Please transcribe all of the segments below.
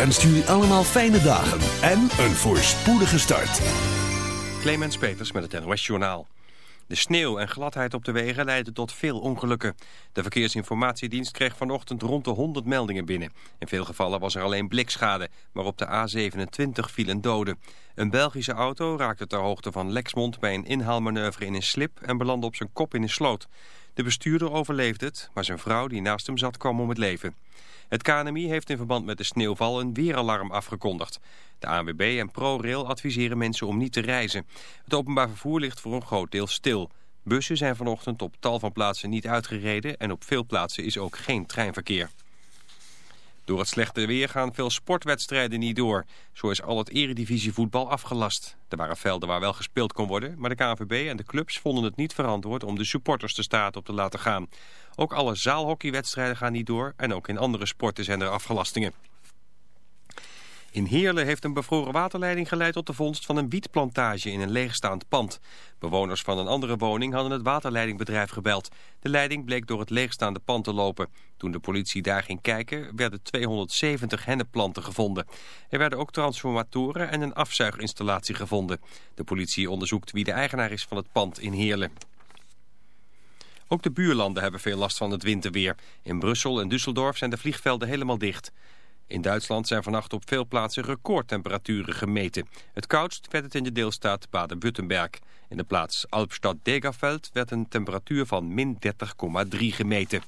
Wenst jullie allemaal fijne dagen en een voorspoedige start. Clemens Peters met het NOS Journaal. De sneeuw en gladheid op de wegen leiden tot veel ongelukken. De Verkeersinformatiedienst kreeg vanochtend rond de 100 meldingen binnen. In veel gevallen was er alleen blikschade, maar op de A27 vielen doden. Een Belgische auto raakte ter hoogte van Lexmond bij een inhaalmanoeuvre in een slip... en belandde op zijn kop in een sloot. De bestuurder overleefde het, maar zijn vrouw die naast hem zat kwam om het leven. Het KNMI heeft in verband met de sneeuwval een weeralarm afgekondigd. De ANWB en ProRail adviseren mensen om niet te reizen. Het openbaar vervoer ligt voor een groot deel stil. Bussen zijn vanochtend op tal van plaatsen niet uitgereden... en op veel plaatsen is ook geen treinverkeer. Door het slechte weer gaan veel sportwedstrijden niet door. Zo is al het eredivisievoetbal afgelast. Er waren velden waar wel gespeeld kon worden, maar de KNVB en de clubs vonden het niet verantwoord om de supporters de staat op te laten gaan. Ook alle zaalhockeywedstrijden gaan niet door en ook in andere sporten zijn er afgelastingen. In Heerlen heeft een bevroren waterleiding geleid tot de vondst van een wietplantage in een leegstaand pand. Bewoners van een andere woning hadden het waterleidingbedrijf gebeld. De leiding bleek door het leegstaande pand te lopen. Toen de politie daar ging kijken werden 270 hennepplanten gevonden. Er werden ook transformatoren en een afzuiginstallatie gevonden. De politie onderzoekt wie de eigenaar is van het pand in Heerlen. Ook de buurlanden hebben veel last van het winterweer. In Brussel en Düsseldorf zijn de vliegvelden helemaal dicht. In Duitsland zijn vannacht op veel plaatsen recordtemperaturen gemeten. Het koudst werd het in de deelstaat Baden-Württemberg. In de plaats Alpstad-Degaveld werd een temperatuur van min 30,3 gemeten.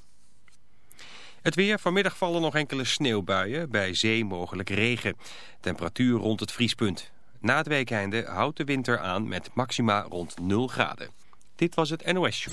Het weer, vanmiddag vallen nog enkele sneeuwbuien, bij zee mogelijk regen. Temperatuur rond het vriespunt. Na het weekende houdt de winter aan met maxima rond 0 graden. Dit was het NOS Show.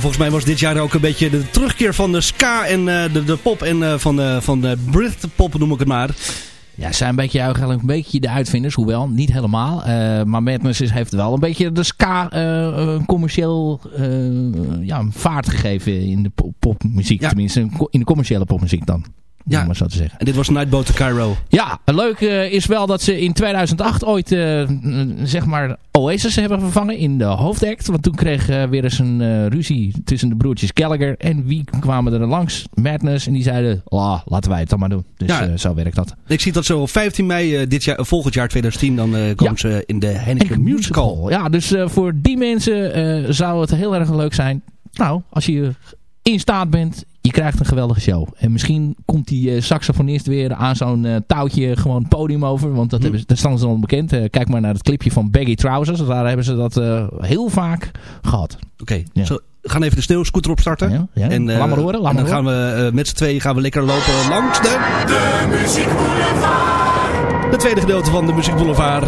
volgens mij was dit jaar ook een beetje de terugkeer van de ska en de, de pop en van, de, van de Britpop noem ik het maar. Ja, zijn een beetje eigenlijk een beetje de uitvinders, hoewel niet helemaal. Uh, maar Madness heeft wel een beetje de ska uh, commercieel uh, ja, vaart gegeven in de popmuziek. Tenminste, in de commerciële popmuziek dan ja. maar zo te zeggen. En dit was Nightboat to Cairo. Ja, leuk uh, is wel dat ze in 2008 ooit uh, zeg maar Oasis hebben vervangen in de hoofdact. Want toen kreeg uh, weer eens een ruzie tussen de broertjes Gallagher. En wie kwamen er langs? Madness. En die zeiden, oh, laten wij het dan maar doen. Dus ja. zo werkt dat. Ik zie dat zo op 15 mei dit jaar, volgend jaar 2010 dan komen ze in de Heineken Musical. Ja, dus voor die mensen zou het heel erg leuk zijn. Nou, als je in staat bent, je krijgt een geweldige show. En misschien komt die uh, saxofonist weer aan zo'n uh, touwtje gewoon podium over. Want dat, hm. hebben, dat staan ze al bekend. Uh, kijk maar naar het clipje van Baggy Trousers. Daar hebben ze dat heel vaak gehad. Oké, okay. we gaan even de sneeuwscooter opstarten. Ja, ja. En, laat maar horen. Laat en dan gaan we met z'n tweeën gaan we lekker lopen langs de... De Muziek Boulevard. Het tweede gedeelte van de Muziek Boulevard.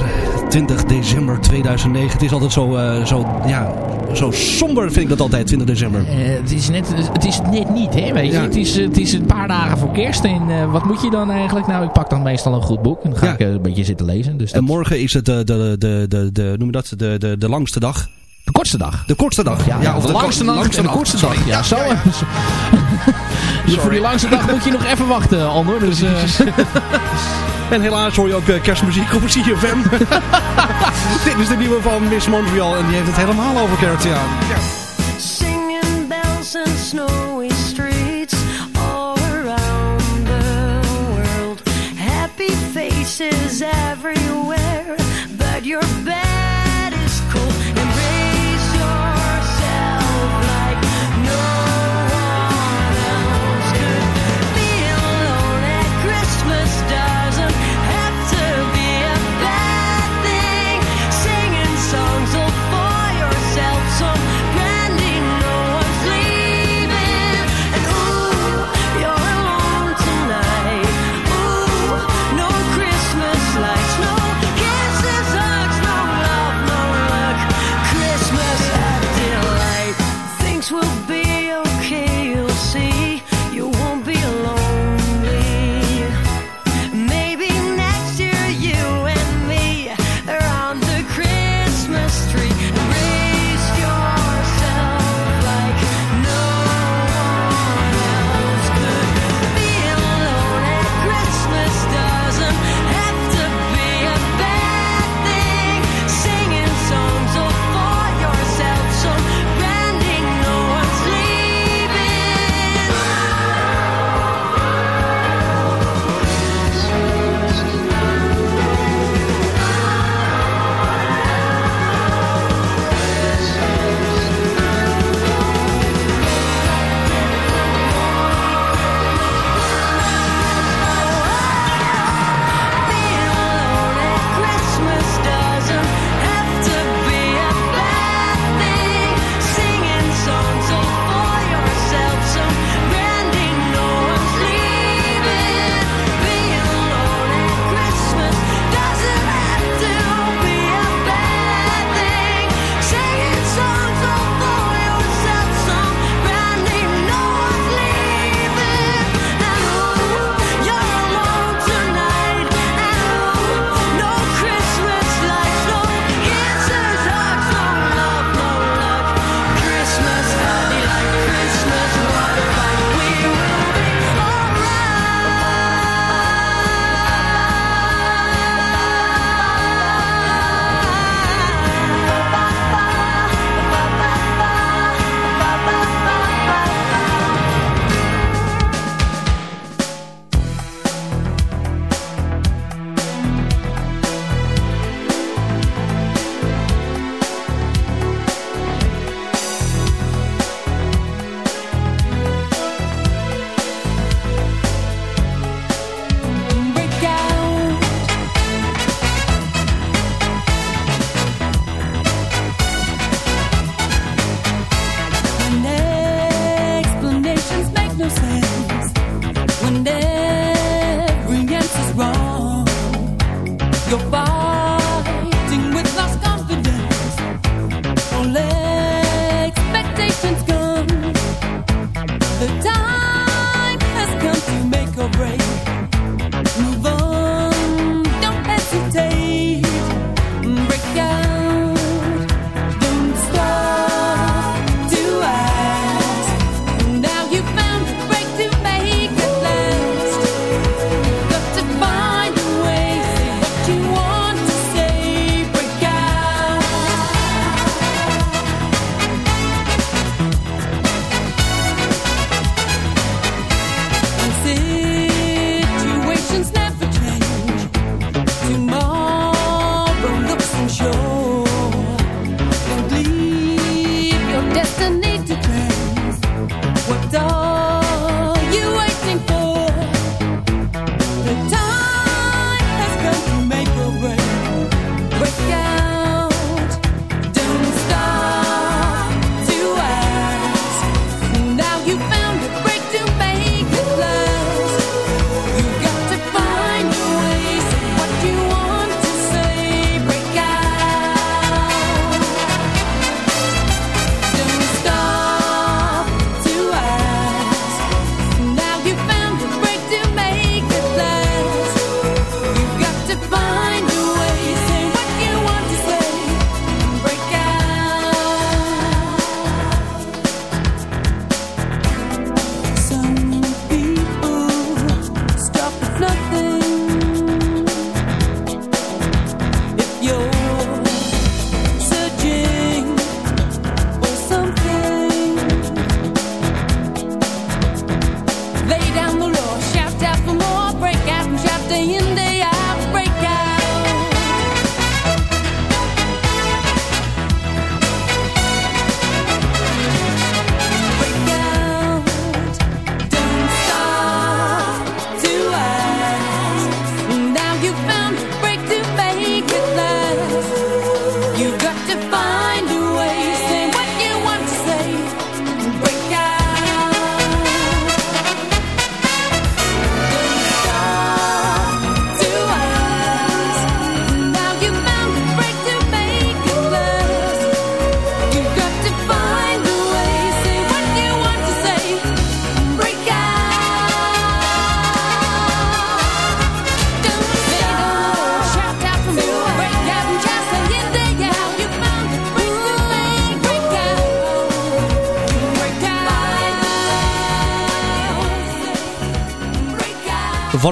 20 december 2009. Het is altijd zo, uh, zo, ja, zo somber vind ik dat altijd, 20 december. Uh, het, is net, het is net niet, hè, weet je. Het, is, het is een paar dagen voor kerst. En uh, wat moet je dan eigenlijk? Nou, ik pak dan meestal een goed boek. En dan ga ja. ik een beetje zitten lezen. Dus en morgen is het de, de, de, de, de, noem je dat, de, de, de langste dag. De kortste dag. De kortste dag. Ja, ja of de, de langste nacht en de kortste dag. Ja, zo. dus voor die langste dag moet je nog even wachten, Ander. Dus, En helaas hoor je ook uh, kerstmuziek op CFM. Dit is de nieuwe van Miss Montreal en die heeft het helemaal over kerst, ja. Singing bells and snowy streets all around the world. Happy faces everywhere, but you're back.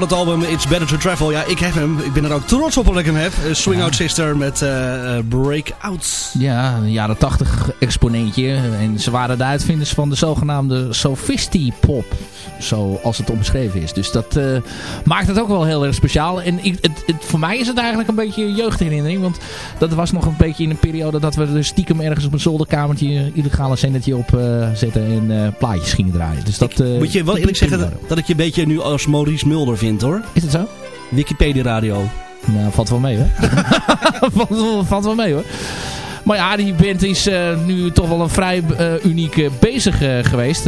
Van het album It's Better to Travel. Ja, ik heb hem. Ik ben er ook trots op dat ik hem heb. Swing Out Sister met uh, Breakout. Ja, een jaren 80 exponentje. En ze waren de uitvinders van de zogenaamde Sophisti-pop. Zoals het omschreven is. Dus dat uh, maakt het ook wel heel erg speciaal. En ik, het, het, voor mij is het eigenlijk een beetje jeugdherinnering. Want dat was nog een beetje in een periode dat we dus stiekem ergens op een zolderkamertje illegale zendertje op uh, zetten en plaatjes gingen draaien. Dus dat, Moet je wel eerlijk zeggen dat, dat ik je een beetje nu als Maurice Mulder vind hoor. Is het zo? Wikipedia radio. Nou, valt wel mee hoor. valt, valt wel mee hoor. Maar ja, die band is uh, nu toch wel een vrij uh, uniek uh, bezig geweest.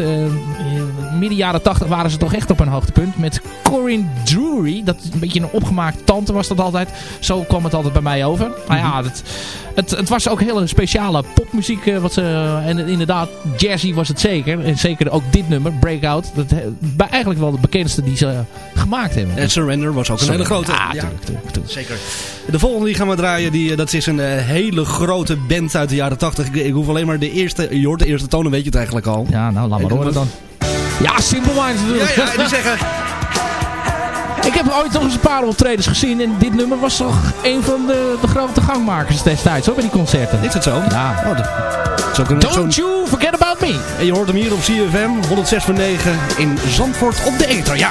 midden jaren 80 waren ze toch echt op een hoogtepunt. Met Corinne Drury. Dat een beetje een opgemaakt tante was dat altijd. Zo kwam het altijd bij mij over. Maar ja, het, het, het was ook hele speciale popmuziek. wat ze, en inderdaad, jazzy was het zeker. En zeker ook dit nummer, Breakout. Dat, eigenlijk wel de bekendste die ze gemaakt hebben. En Surrender was ook een hele grote. Ja. Tuurlijk, tuurlijk, Zeker. De volgende die gaan we draaien, die, dat is een hele grote band uit de jaren 80. Ik, ik, hoef alleen maar de eerste, je hoort de eerste tonen, weet je het eigenlijk al. Ja, nou laat maar horen dan. Ja, Simple Minds natuurlijk. Ja, ja, die zeggen... Ik heb ooit nog eens een paar optredens gezien. En dit nummer was toch een van de, de grote gangmakers destijds, hoor, bij die concerten. Is het zo? Ja. Oh, dat, is ook een, Don't you forget about me. En je hoort hem hier op CFM, 106.9 in Zandvoort op de Eter, ja.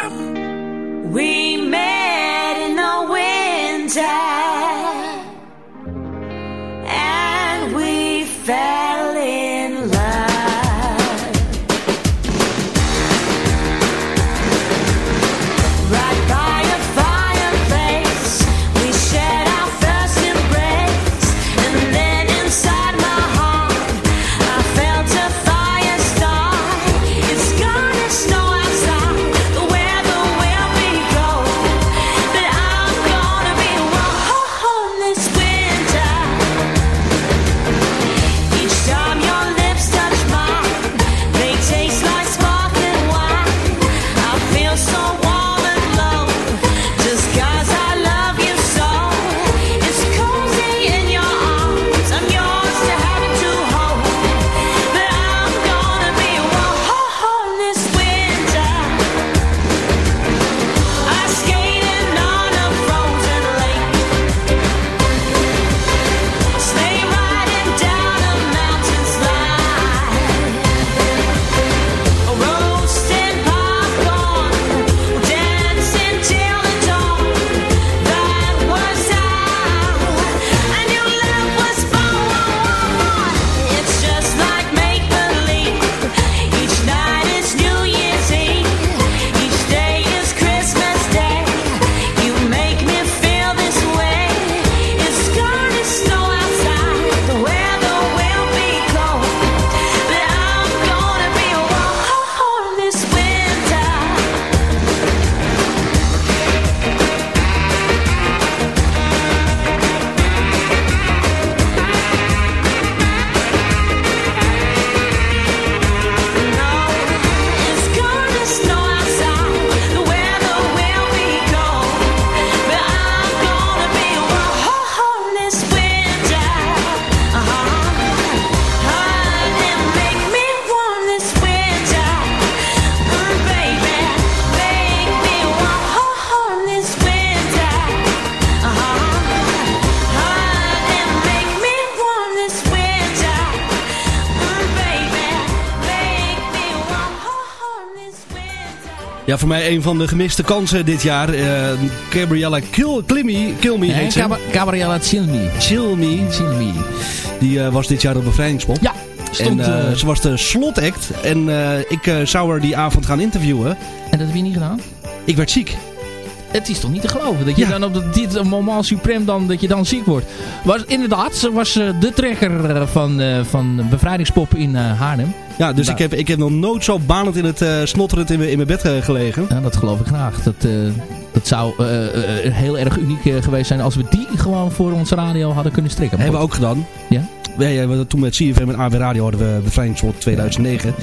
Ja, voor mij een van de gemiste kansen dit jaar. Eh Gabriella Kill, Kilmy, Me heet ze. Gab Gabriella Chilmi. Chill Me. Chilmi. Die eh, was dit jaar op bevrijdingspop. Ja, En stond... eh, ze was de slotact. En ik zou haar die avond gaan interviewen. en dat heb je niet gedaan? Ik werd ziek. Het is toch niet te geloven dat je Ja. dan op dat- dit moment suprem dan, dat je dan ziek wordt. Was, inderdaad, ze was eh, de trekker eh, van, eh, van bevrijdingspop in Haarlem. Ja, dus Nou. ik, heb, ik heb nog nooit zo banend in het eh, snotterend in, mijn- in mijn bed gelegen. Ja, dat geloof ik graag. Dat, dat zou heel erg uniek geweest zijn als we die gewoon voor onze radio hadden kunnen strikken. Hebben we ook gedaan. Ja? We- toen met CFM en AB Radio hadden we bevrijdingspop 2009.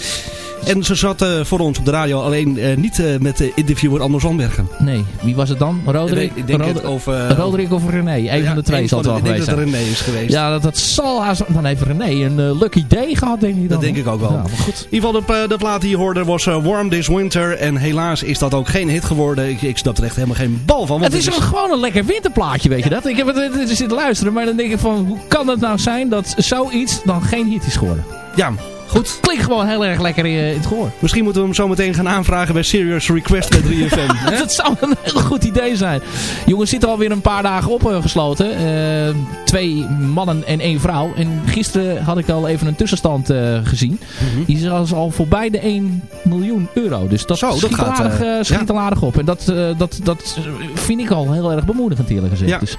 En ze zat eh, voor ons op de radio alleen eh, niet eh, met de interviewer Anders Zandbergen. Nee, wie was het dan? Roderick? Ik denk of... Roderick of René? Een ja, van de twee zal het wel geweest Ik denk dat René is geweest. Ja, dat, dat zal haast... Dan heeft René een lucky day gehad, denk ik dan. Dat denk ik ook wel. Ja, maar goed. In ieder geval, de, de plaat die je hoorde was Warm This Winter. En helaas is dat ook geen hit geworden. Ik, ik snap er echt helemaal geen bal van. Want Het is een, gewoon een lekker winterplaatje, weet je dat? Ik heb het zitten luisteren, maar dan denk ik van... Hoe kan het nou zijn dat zoiets dan geen hit is geworden? Ja, goed. Klinkt gewoon heel erg lekker in, in het gehoor. Misschien moeten we hem zo meteen gaan aanvragen bij Serious Request bij 3FM. hè? Dat zou een heel goed idee zijn. Jongens zitten alweer een paar dagen opgesloten. Eh twee mannen en één vrouw. En gisteren had ik al even een tussenstand eh, gezien. Mhm. Die is al voorbij de 1 miljoen euro. Dus dat, Zo, dat schiet, gaat, aardig, eh, eh, schiet ja. al aardig op. En dat, eh, dat, dat vind ik al heel erg bemoedigend eerlijk gezegd. Ja. Dus,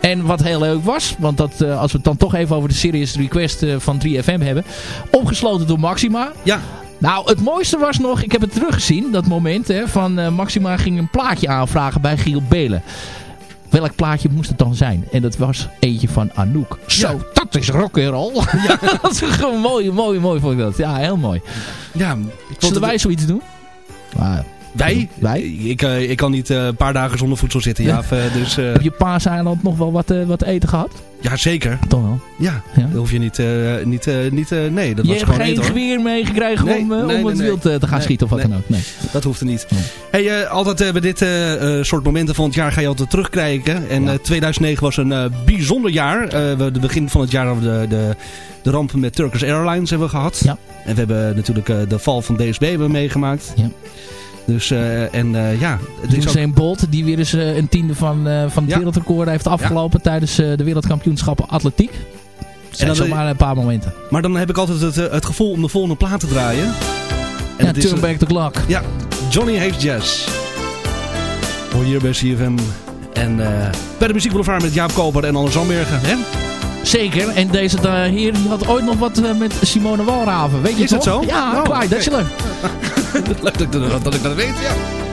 en wat heel leuk was, want dat, eh, als we het dan toch even over de Serious Request eh, van 3FM hebben. Opgesloten door Maxima. Ja, Nou, het mooiste was nog, ik heb het teruggezien, dat moment hè, van eh, Maxima ging een plaatje aanvragen bij Giel Belen. Welk plaatje moest het dan zijn? En dat was eentje van Anouk. Zo, Ja. dat is rock'n'roll. Ja. dat is gewoon mooi, mooi, mooi vond ik dat. Ja, heel mooi. ja. Zullen wij zoiets doen? Ah, Wij? Wij? Ik, eh, ik kan niet eh, een paar dagen zonder voedsel zitten, ja. dus, eh, Heb je paaseiland nog wel wat, wat eten gehad? ja, zeker. Toch wel. Ja, Ja. dan hoef je niet... niet, niet nee, dat je was hebt gewoon geen eten, hoor. geweer meegekregen Nee, om, nee, om nee, het wild te gaan schieten of wat dan ook. Nee. Dat hoeft er niet. Hey, altijd bij dit soort momenten van het jaar ga je altijd terugkijken. En Ja. eh, 2009 was een bijzonder jaar. We, de begin van het jaar hebben we de, de, de rampen met Turkish Airlines hebben we gehad. Ja. En we hebben natuurlijk de val van DSB hebben meegemaakt. Ja. Dus, eh, en eh, ja, ook, Bolt, die weer eens eh, een tiende van, van het Ja. wereldrecord heeft afgelopen tijdens eh, de wereldkampioenschappen atletiek. Dat zijn dan- zomaar een paar momenten. maar dan heb ik altijd het, het gevoel om de volgende plaat te draaien. En ja, het is, turn back the clock. Ja, Johnny Hates Jazz. Hoor hier bij CFM. En bij de Muziek Boulevard met Jaap Koper en Anne Zandbergen. Hè? Zeker. En deze heer die had ooit nog wat eh, met Simone Walraven. Weet je Is dat toch? zo? Ja, Oh, Clyde oké. Dessler. Leuk dat, ik dat- dat ik dat weet, ja.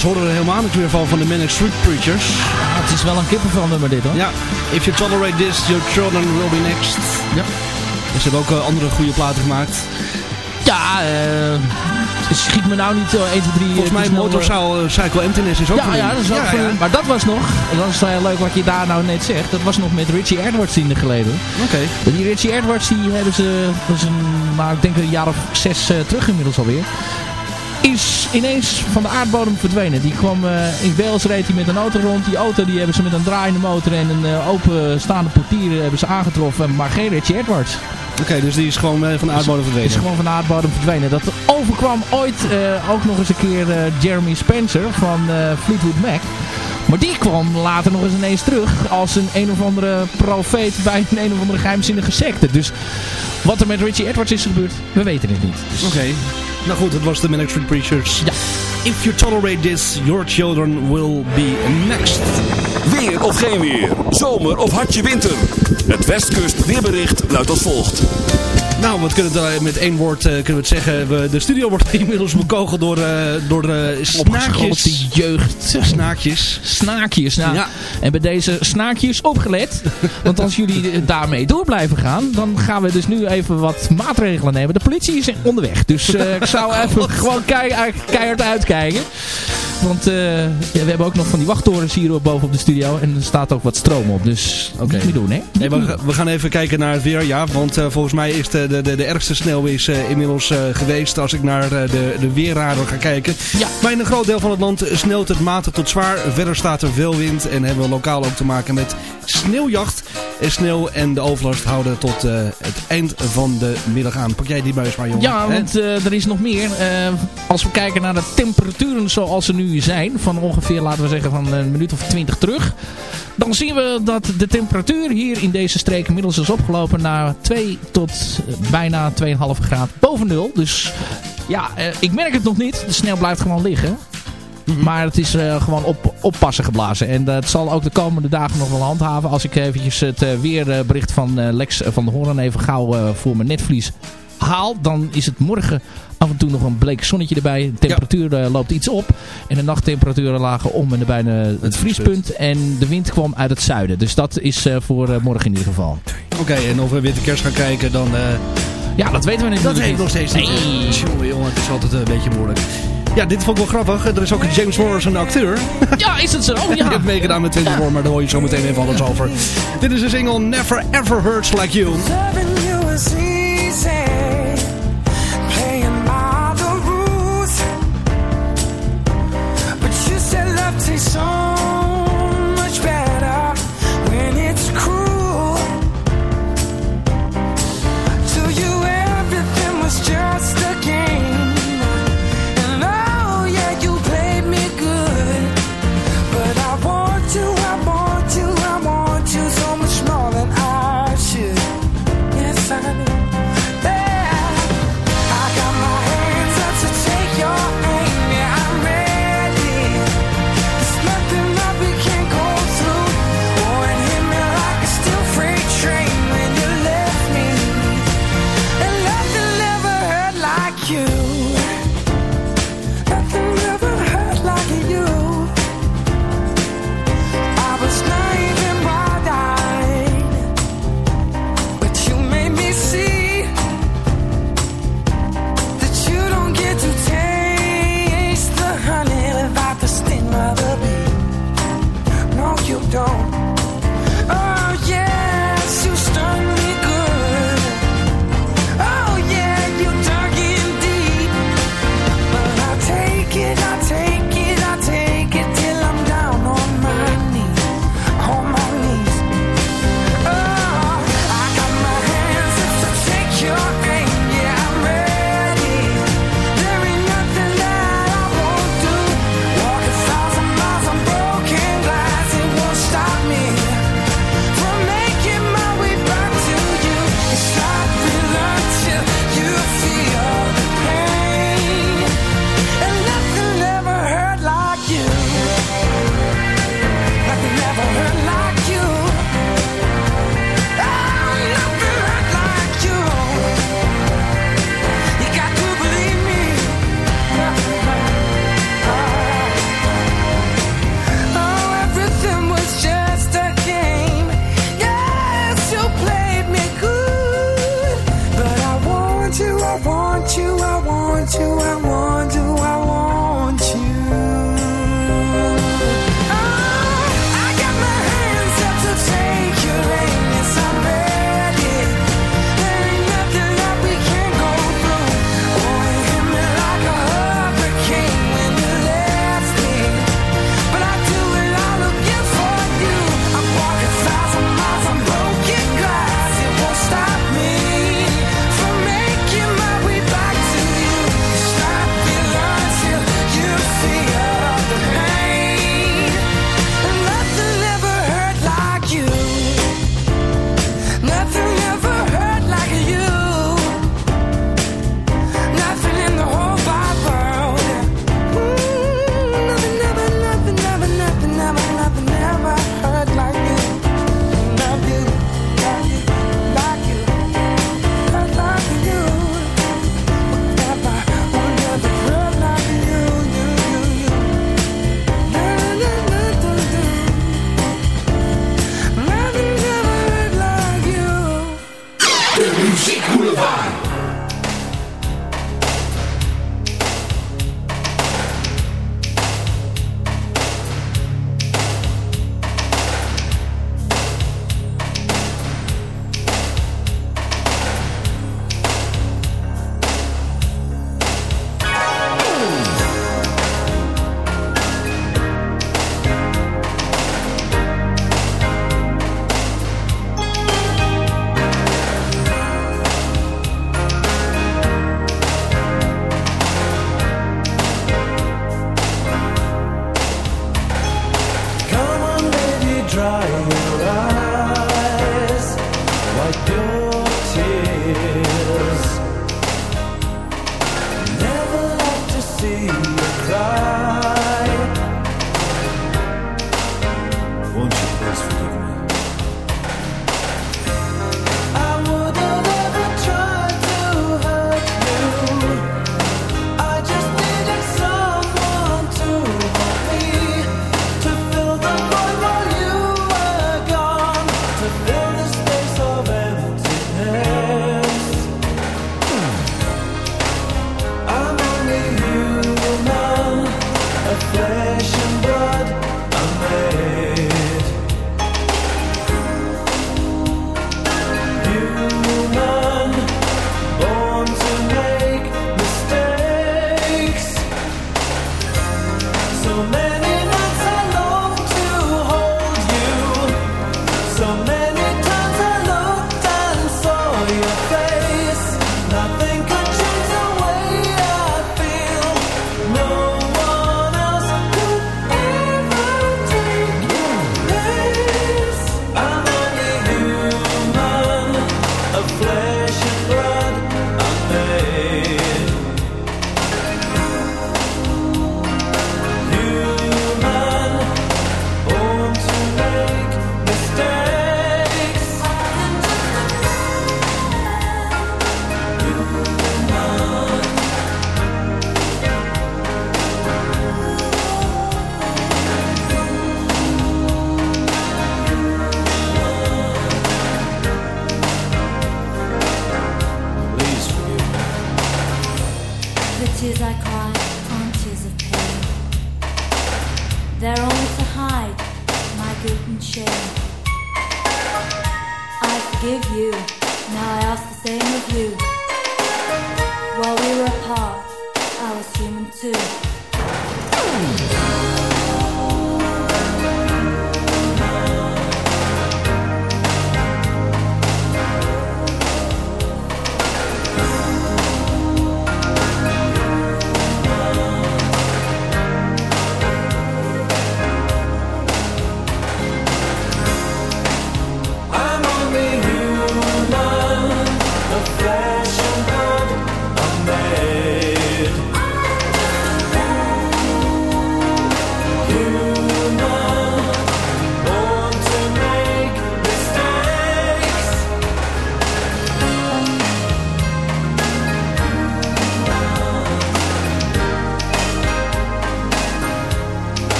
Helaas horen we er helemaal niks meer van van de Manic Street Preachers. Ja, het is wel een kippenvel nummer dit hoor. Ja, if you tolerate this, your children will be next. Ja. Dus ze hebben ook eh, andere goede platen gemaakt. Ja, eh, schiet me nou niet eh, 1, 2, 3... Volgens mij Motorcycle uh, Cycle Emptiness is ook Ja, ja, dat is ook. Maar dat was nog, en dat is heel leuk wat je daar nou net zegt, dat was nog met Richie Edwards in de geleden. Oké. Die Richie Edwards, die hebben ze, is een, nou, ik denk een jaar of zes eh, terug inmiddels alweer. Is ineens van de aardbodem verdwenen. Die kwam eh, in Wales reed hij met een auto rond. Die auto die hebben ze met een draaiende motor en een eh, openstaande portier hebben ze aangetroffen. Maar geen Richie Edwards. Oké, dus die is gewoon eh, van de aardbodem verdwenen. Is gewoon van de aardbodem verdwenen. Dat overkwam ooit eh, ook nog eens een keer eh, Jeremy Spencer van eh, Fleetwood Mac. Maar die kwam later nog eens ineens terug als een een of andere profeet bij een een of andere geheimzinnige secte. Dus wat er met Richie Edwards is gebeurd, we weten het niet. Dus- Oké. Nou goed, het was de Manic Street Preachers. Ja. If you tolerate this, your children will be next. Weer of geen weer. Zomer of hartje winter. Het Westkust weerbericht luidt als volgt. Nou, wat kunnen we met één woord eh, kunnen we het zeggen. We, de studio wordt inmiddels bekogeld door, eh door Opgeschoten snaakjes. jeugd. Snaakjes. Snaakjes. Nou, Ja. En bij deze snaakjes opgelet. Want als jullie daarmee door blijven gaan, dan gaan we dus nu even wat maatregelen nemen. De politie is onderweg. Dus ik zou even gewoon kei- keihard uitkijken. Want eh, ja, we hebben ook nog van die wachttorens hier boven op de studio. En er staat ook wat stroom op. Dus Oké. niet meer doen, hè? Nee, we, we gaan even kijken naar het weer. Ja, want eh, volgens mij is de, de, de, de ergste sneeuw is, eh, inmiddels geweest als ik naar de, de weerradar ga kijken. Ja. Maar in een groot deel van het land sneeuwt het matig tot zwaar. Verder staat er veel wind en hebben we lokaal ook te maken met sneeuwjacht. En sneeuw en de overlast houden tot het eind van de middag aan. Pak jij die buis maar, jongen. Ja, want er is nog meer. Als we kijken naar de temperaturen zoals ze nu zijn, van ongeveer, laten we zeggen, van een minuut of twintig terug. Dan zien we dat de temperatuur hier in deze streek inmiddels is opgelopen naar 2 tot eh, bijna 2,5 graden boven nul. Dus ja, eh, ik merk het nog niet. De sneeuw blijft gewoon liggen. Maar het is eh, gewoon op, oppassen geblazen. En dat zal ook de komende dagen nog wel handhaven. Als ik eventjes het eh, weerbericht van eh, Lex van de Hoorn even gauw eh, voor mijn netvlies haal. Dan is het morgen af en toe nog een bleek zonnetje erbij. De temperatuur eh, loopt iets op. En de nachttemperaturen lagen om en nabij de- het vriespunt. En de wind kwam uit het zuiden. Dus dat is eh, voor eh, morgen in ieder geval. Oké, en of we weer de kerst gaan kijken, dan... eh, Ja, dat weten we niet. dat heeft nog steeds niet. Nee. Tjonge, jongen, het is altijd een beetje moeilijk. Ja, dit vond ik wel grappig. Er is ook een James Morrison acteur. Ja, is het zo? Ja. heeft meegedaan met 24, maar daar hoor je zo meteen even alles over. Dit is de single Never Ever Hurts Like You.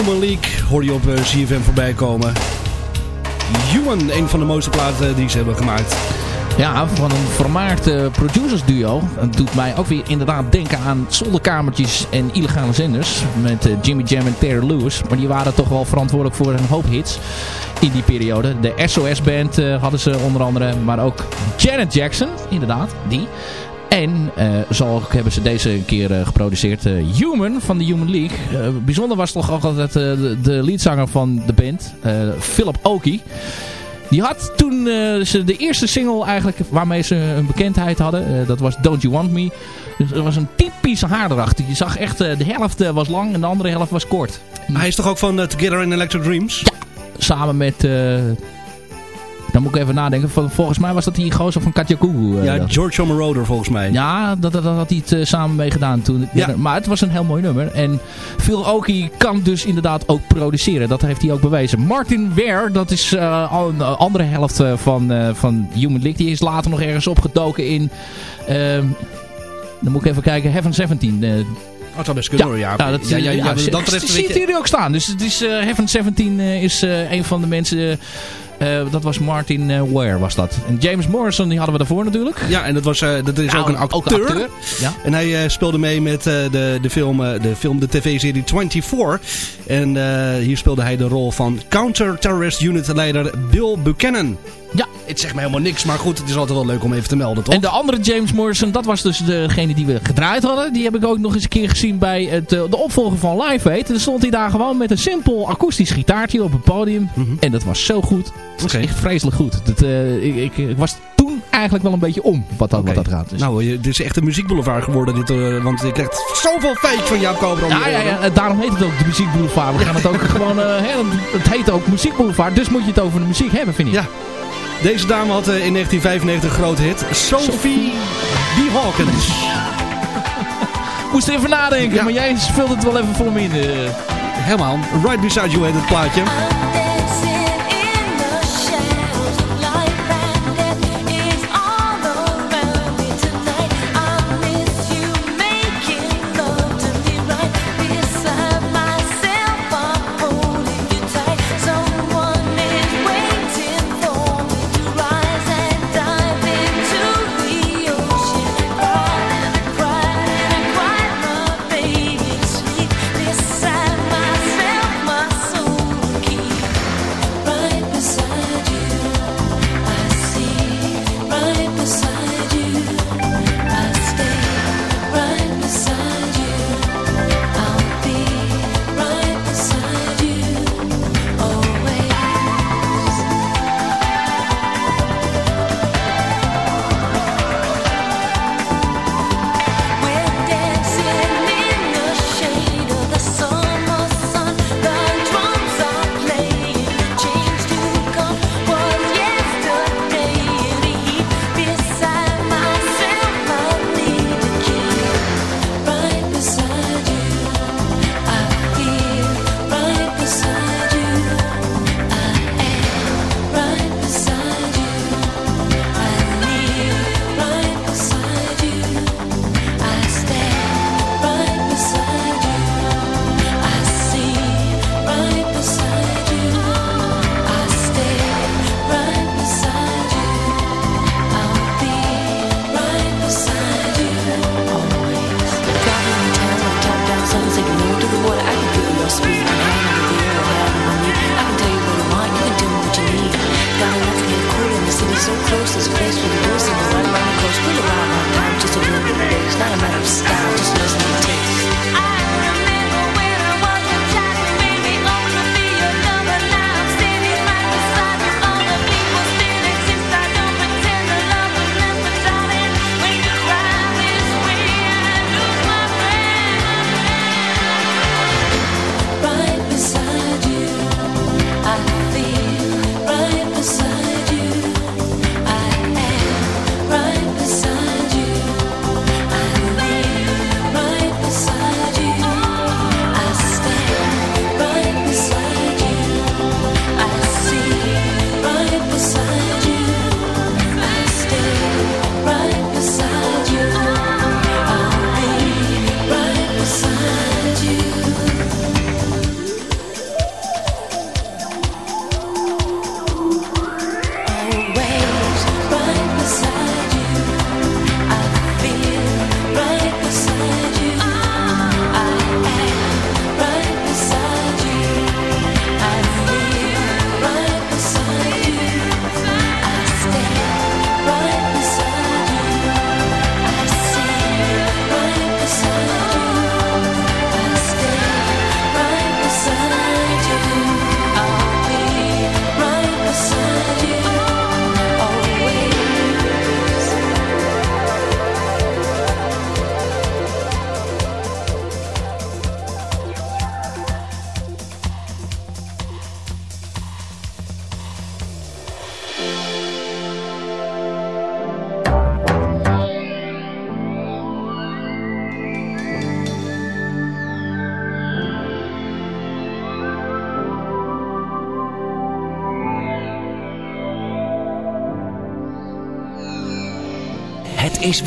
Human League hoor je op eh, CFM voorbij komen. Human, een van de mooiste platen die ze hebben gemaakt. Ja, van een vermaard eh, producersduo. Het doet mij ook weer inderdaad denken aan zolderkamertjes en illegale zenders. Met eh, Jimmy Jam en Terry Lewis. Maar die waren toch wel verantwoordelijk voor een hoop hits in die periode. De SOS-band hadden ze onder andere. Maar ook Janet Jackson, inderdaad, die. En eh, zo hebben ze deze keer eh, geproduceerd eh, Human van de Human League. Bijzonder was toch ook altijd de, de leadzanger van de band, Philip Oakey. Die had toen ze de eerste single eigenlijk waarmee ze een bekendheid hadden. dat was Don't You Want Me. Dus dat was een typische haardracht. Je zag echt, de helft was lang en de andere helft was kort. Hij is toch ook van Together in Electric Dreams? Samen met... dan moet ik even nadenken. Vol- Volgens mij was dat die gozer van Katja eh, ja, dat. George Moroder volgens mij. Ja, dat, dat, dat had hij het eh, samen mee gedaan toen. Ja. Maar het was een heel mooi nummer. En Phil Oakey kan dus inderdaad ook produceren. Dat heeft hij ook bewezen. Martin Ware, dat is eh, al een andere helft van, van Human League. Die is later nog ergens opgedoken in... ehm, dan moet ik even kijken. Heaven 17. eh, Oh, zou best kunnen ja. ja, dat, ja, ja, ja, ja, wat dat hier ook staan. Dus het is, Heaven 17 eh, is een van de mensen... eh, dat was Martin eh, Ware was dat. En James Morrison, die hadden we daarvoor natuurlijk. Ja, en dat, was, eh, dat is ook een Nou, acteur. Ja. En hij speelde mee met de, de, film, de film, de tv-serie 24. En hier speelde hij de rol van Counter-Terrorist Unit leider Bill Buchanan. Ja. Het zegt me helemaal niks, maar goed, het is altijd wel leuk om even te melden, toch? En de andere James Morrison, dat was dus degene die we gedraaid hadden. Die heb ik ook nog eens een keer gezien bij het, eh, de opvolger van Live Aid. En dan stond hij daar gewoon met een simpel akoestisch gitaartje op het podium. En dat was zo goed. Het was echt vreselijk goed. Dat, eh, ik, ik, ik was toen eigenlijk wel een beetje om wat dat, wat dat gaat. Dus. Nou, je- dit is echt een muziekboulevard geworden, dit, eh, want je krijgt zoveel fake van Jaap Koper. Ja, ja, ja, daarom heet het ook de Muziek Boulevard. We gaan het ook gewoon... het heet ook Muziek Boulevard, dus moet je het over de muziek hebben, vind ik. Ja. Deze dame had eh, in 1995 een grote hit. Sophie B. Hawkins. Moest even nadenken, Ja. maar jij vult het wel even voor me in. eh. Helemaal. Right Beside You heet het plaatje.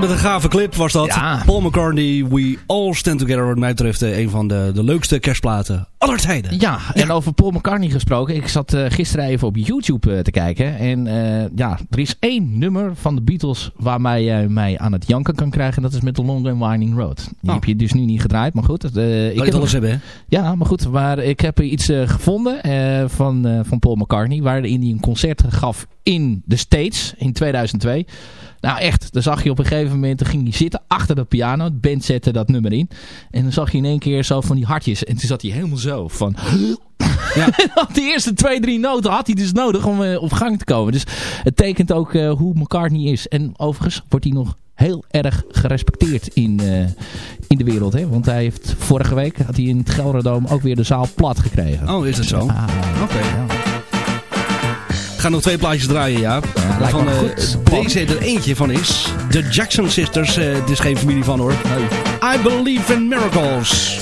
Met een gave clip was dat. Ja. Paul McCartney, We All Stand Together. Wat mij betreft eh, een van de, de leukste kerstplaten aller tijden. Ja, en over Paul McCartney gesproken. Ik zat eh, gisteren even op YouTube eh, te kijken. En eh, ja, er is één nummer van de Beatles waarmee jij mij aan het janken kan krijgen. En dat is met The Long and Winding Road. Die Oh. heb je dus nu niet gedraaid, maar goed. ik Ik heb alles hebben, hè? Ja, maar goed. Maar ik heb iets gevonden van, van Paul McCartney. Waarin hij een concert gaf in de States in 2002. Nou echt, dan zag je op een gegeven moment, dan ging hij zitten achter de piano. De band zette dat nummer in. En dan zag je in één keer zo van die hartjes. En toen zat hij helemaal zo van... Ja. De eerste twee, drie noten had hij dus nodig om eh, op gang te komen. Dus het tekent ook eh, hoe McCartney is. En overigens wordt hij nog heel erg gerespecteerd in, eh, in de wereld. Hè? Want hij heeft vorige week had hij in het Gelderdoom ook weer de zaal plat gekregen. Oh, is dat zo? Ah, Oké. ja. Ik ga nog twee plaatjes draaien, ja. Waarvan me eh, goed plan. deze er eentje van is. De Jackson Sisters. eh, het is geen familie van hoor. I Believe in Miracles.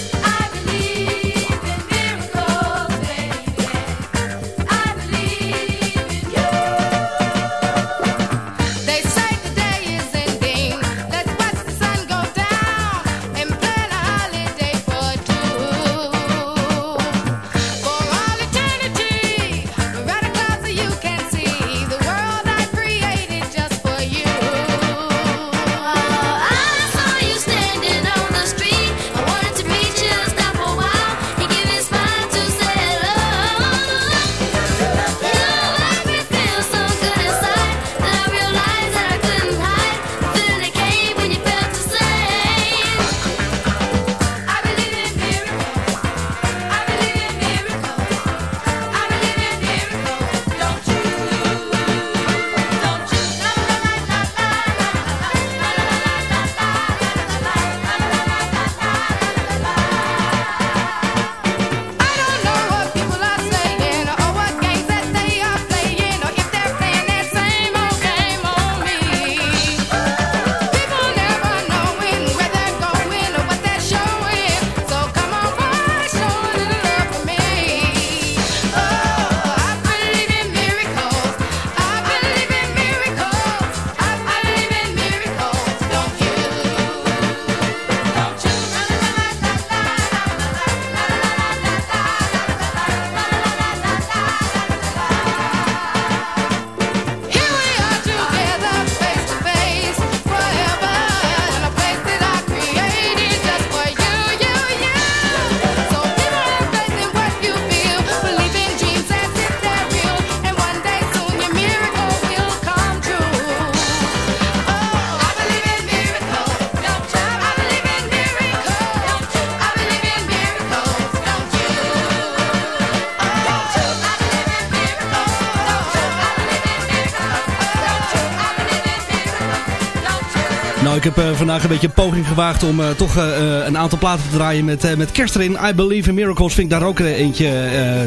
Ik heb eh, vandaag een beetje een poging gewaagd om eh, toch eh, een aantal platen te draaien met, met kerst erin. I Believe in Miracles vind ik daar ook eentje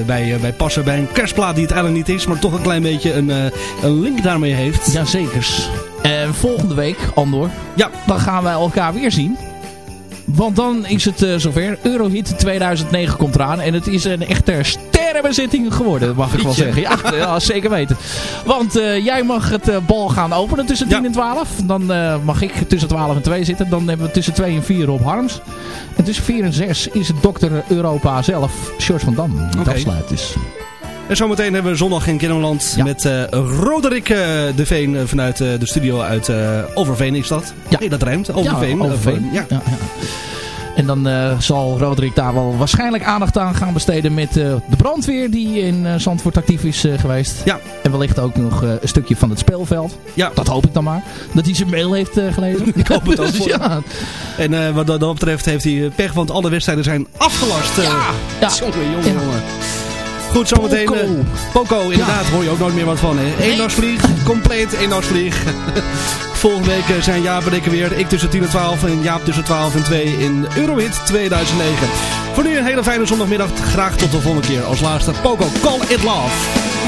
bij, bij passen. Bij een kerstplaat die het eigenlijk niet is, maar toch een klein beetje een, een link daarmee heeft. Jazekers. En volgende week, Andor, Ja, dan gaan wij elkaar weer zien. Want dan is het zover. Eurohit 2009 komt eraan. En het is een echte sterrenbezitting geworden, mag ik wel zeggen. Ja, ja, zeker weten. Want eh, jij mag het eh, bal gaan openen tussen 10 Ja. en 12. Dan eh, mag ik tussen 12 en 2 zitten. Dan hebben we tussen 2 en 4 Rob Harms. En tussen 4 en 6 is het dokter Europa zelf, George van Dam. Oké. afsluit dus. en zometeen hebben we zondag in Kennemerland Ja. met eh, Roderick eh, de Veen eh, vanuit de studio uit Overveen is dat. Ja. Nee, dat ruimt. Overveen. Ja, Overveen. Ja. Ja, ja. En dan eh, zal Roderick daar wel waarschijnlijk aandacht aan gaan besteden met eh, de brandweer die in eh, Zandvoort actief is geweest. Ja. En wellicht ook nog een stukje van het speelveld. Ja. Dat hoop ik dan maar. Dat hij zijn mail heeft gelezen. Ik hoop het ook Dus ja. En wat dat betreft heeft hij pech, want alle wedstrijden zijn afgelast. eh. ja. Jongen, jongen, Ja. jongen. Goed, zometeen... Poco. eh, Poco, inderdaad, hoor je ook nooit meer wat van. Hè? Eendagsvlieg, compleet eendagsvlieg. Volgende week eh, zijn Jaap en ik er weer. Ik tussen 10 en 12 en Jaap tussen 12 en 2 in Eurohit 2009. Voor nu een hele fijne zondagmiddag. Graag tot de volgende keer. Als laatste Poco, Call It Love.